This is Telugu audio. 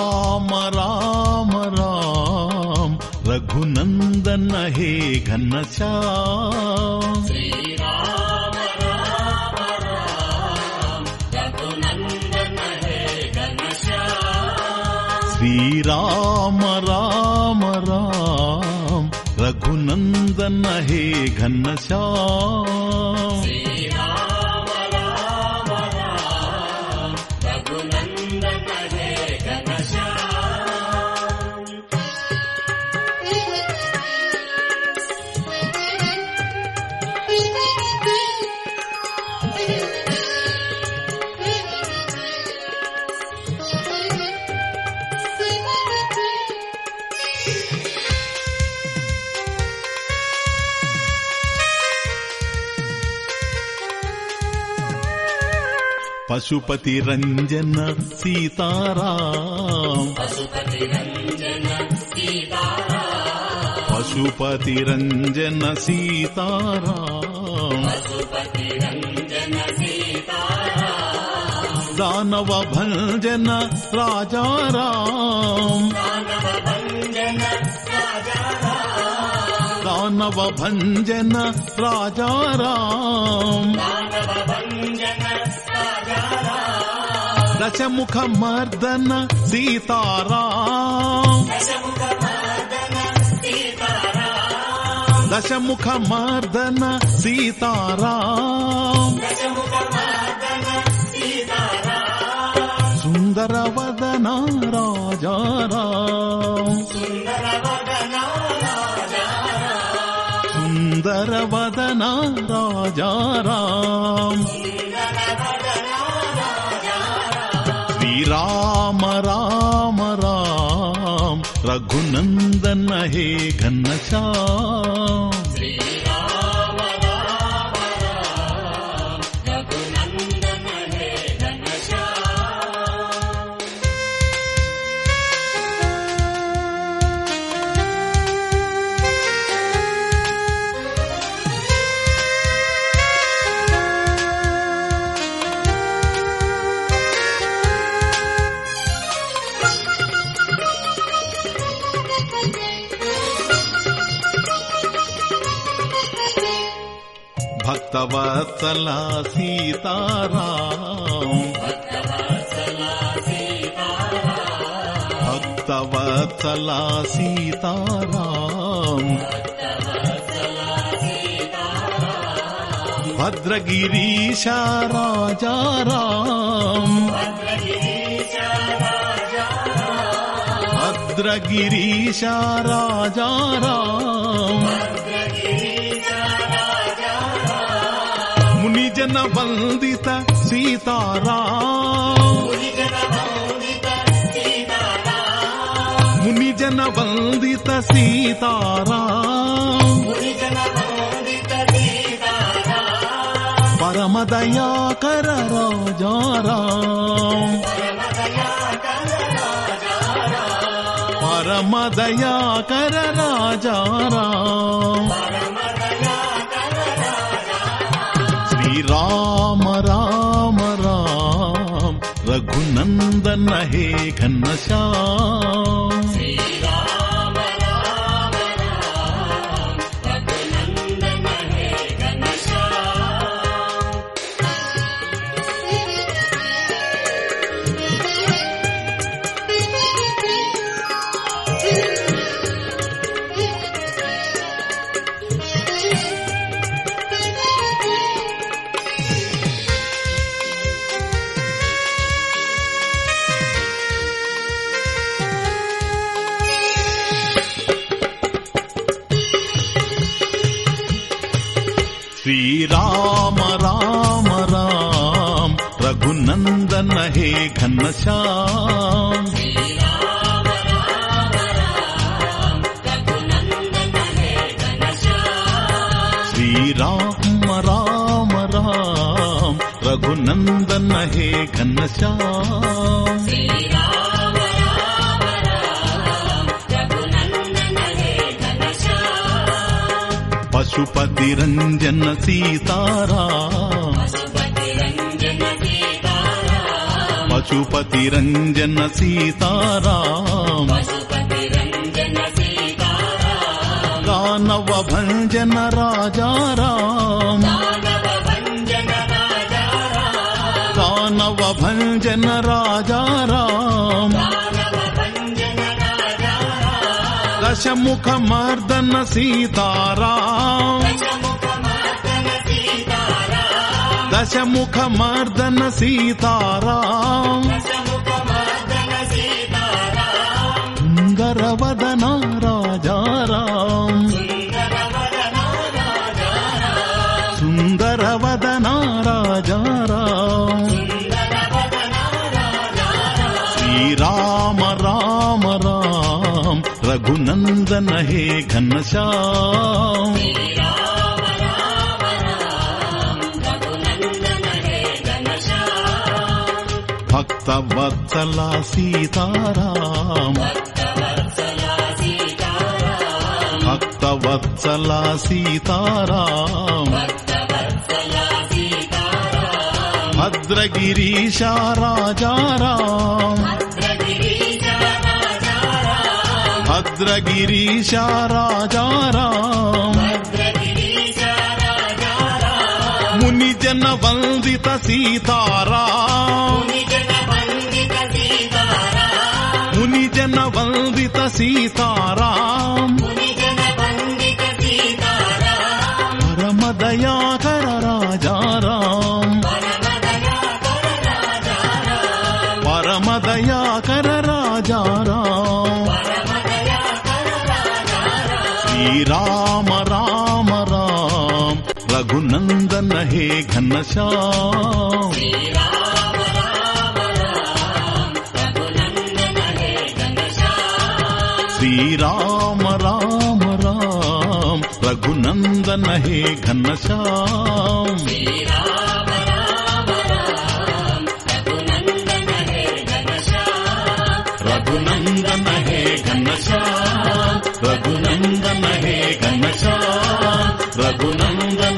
श्रीराम राम राम रघुनन्दन हे घनश्याम श्रीराम राम राम रघुनन्दन हे घनश्याम श्रीराम राम राम रघुनन्दन हे घनश्याम पशुपति रञ्जन पशुपतिरञ्जन सीतारा पशुपतिरञ्जन सीतारा दानवभञ्जन राजा राम दानव भञ्जन राजाराम। దశముఖ మర్దన సీతారాం. దశముఖ మర్దన సీతారాం. సుందర వదన రాజారాం సుందర వదన రాజారాం రఘునందన హే ఘన్నశ్యామ్ भक्तवत्सला सीताराम। भक्तवत्सला सीताराम। भद्रगिरीश राजा राम। भद्रगिरीश राजा राम गुरिजन वंदित सीताराम। मुनिजन वंदित सीतारा परम दया कर राजा राम। परम दया कर राजा राम। రామ రామ రామ రఘునందన హే ఘనశ్యామ श्रीराम राम राम रघुनन्दन हे घनश्याम श्रीराम राम राम रघुनन्दन हे घनश्याम पशुपति रंजन सीतारा। पशुपति रंजन सीताराम दानव भंजन राजा राम। दानव भंजन राजा राम। రాజారాం దశముఖ సీతారాం దశముఖ మార్దన సీతారాం. సీతారాం దశముఖ మార్దన సీతారాం. సుందరవదన రాజారాం. నందన హే ఘనశ్యాం భక్త వత్సల సీతారాం భక్త వత్సల సీతారాం భక్తవత్సల రాజారాం భద్రగిరీశా రాజారాం భద్రగిరీశ రాజారాం మునిజన వందిత సీతారాం. మునిజన వందిత సీతారాం. మునిజన వందిత సీతారాం మునిజన రామ రామ రామ రఘునందన హే ఘనశ్యామ శ్రీరామ రామ రామ రఘునందన హే ఘనశ్యామ ఘనశ్యాం